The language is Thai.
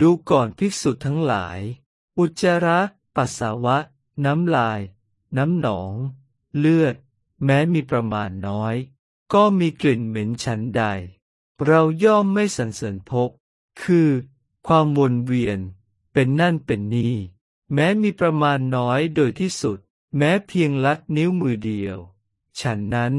ดูก่อนภิกษุทั้งหลาย อุจจาระ ปัสสาวะ น้ำลาย น้ำหนอง เลือด แม้มีประมาณน้อย ก็มีกลิ่นเหม็นฉันใด เราย่อมไม่สันเสริญพก คือ ความวนเวียน เป็นนั่นเป็นนี่ แม้มีประมาณน้อยโดยที่สุด แม้เพียงลัดนิ้วมือเดียว ฉันนั้น